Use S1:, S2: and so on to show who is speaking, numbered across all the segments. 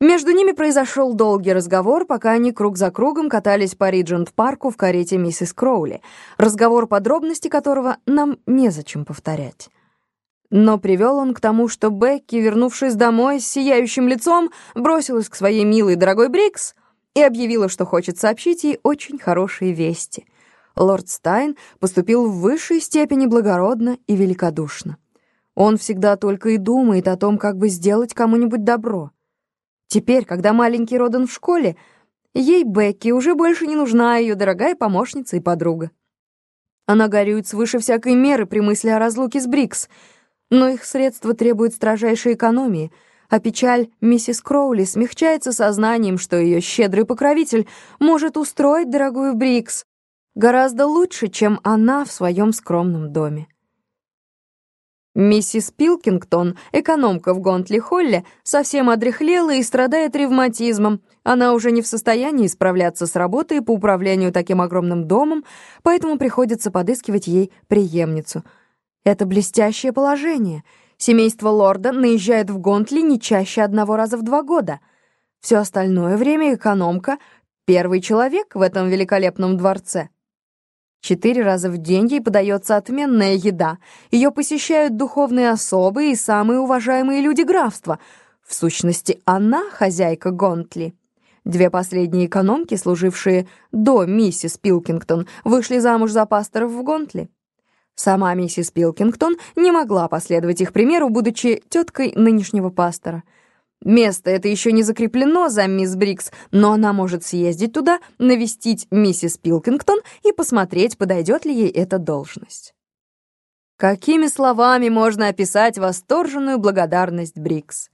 S1: Между ними произошел долгий разговор, пока они круг за кругом катались по Риджент-парку в карете миссис Кроули, разговор, подробности которого нам незачем повторять. Но привел он к тому, что Бекки, вернувшись домой с сияющим лицом, бросилась к своей милой дорогой Брикс и объявила, что хочет сообщить ей очень хорошие вести. Лорд Стайн поступил в высшей степени благородно и великодушно. Он всегда только и думает о том, как бы сделать кому-нибудь добро. Теперь, когда маленький Родан в школе, ей, Бекки, уже больше не нужна ее дорогая помощница и подруга. Она горюет свыше всякой меры при мысли о разлуке с Брикс, но их средства требуют строжайшей экономии, а печаль миссис Кроули смягчается сознанием, что ее щедрый покровитель может устроить дорогую Брикс гораздо лучше, чем она в своем скромном доме. Миссис Пилкингтон, экономка в Гонтли-Холле, совсем одряхлела и страдает ревматизмом. Она уже не в состоянии справляться с работой по управлению таким огромным домом, поэтому приходится подыскивать ей преемницу. Это блестящее положение. Семейство лорда наезжает в Гонтли не чаще одного раза в два года. Все остальное время экономка — первый человек в этом великолепном дворце. Четыре раза в день ей подается отменная еда. Ее посещают духовные особы и самые уважаемые люди графства. В сущности, она хозяйка Гонтли. Две последние экономки, служившие до миссис Пилкингтон, вышли замуж за пасторов в Гонтли. Сама миссис Пилкингтон не могла последовать их примеру, будучи теткой нынешнего пастора — Место это еще не закреплено за мисс Бригс, но она может съездить туда, навестить миссис Пилкингтон и посмотреть, подойдет ли ей эта должность. Какими словами можно описать восторженную благодарность Бригс?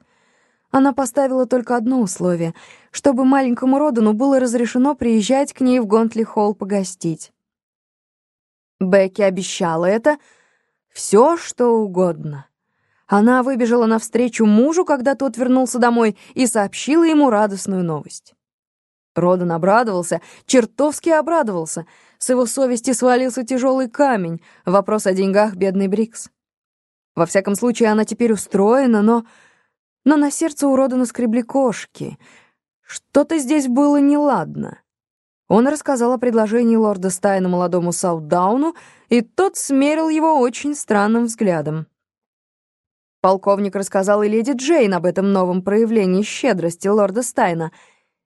S1: Она поставила только одно условие, чтобы маленькому Родону было разрешено приезжать к ней в Гонтли-холл погостить. Бекки обещала это все, что угодно. Она выбежала навстречу мужу, когда тот вернулся домой, и сообщила ему радостную новость. Родон обрадовался, чертовски обрадовался. С его совести свалился тяжелый камень, вопрос о деньгах бедный Брикс. Во всяком случае, она теперь устроена, но... Но на сердце у Родана скребли кошки. Что-то здесь было неладно. Он рассказал о предложении лорда Стайна молодому Саутдауну, и тот смерил его очень странным взглядом. Полковник рассказал и леди Джейн об этом новом проявлении щедрости лорда Стайна,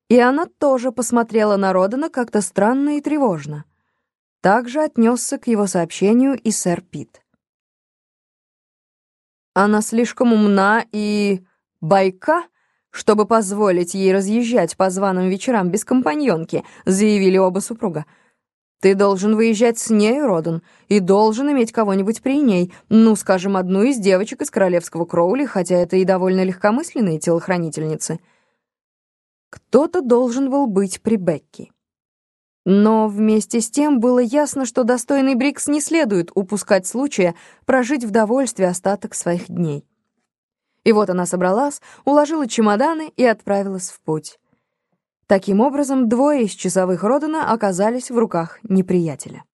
S1: и она тоже посмотрела на Родана как-то странно и тревожно. Также отнесся к его сообщению и сэр Пит. Она слишком умна и... байка, чтобы позволить ей разъезжать по званым вечерам без компаньонки, заявили оба супруга. Ты должен выезжать с ней, Родан, и должен иметь кого-нибудь при ней, ну, скажем, одну из девочек из королевского Кроули, хотя это и довольно легкомысленные телохранительницы. Кто-то должен был быть при Бекки. Но вместе с тем было ясно, что достойный Брикс не следует упускать случая прожить в довольстве остаток своих дней. И вот она собралась, уложила чемоданы и отправилась в путь. Таким образом, двое из часовых Родена оказались в руках неприятеля.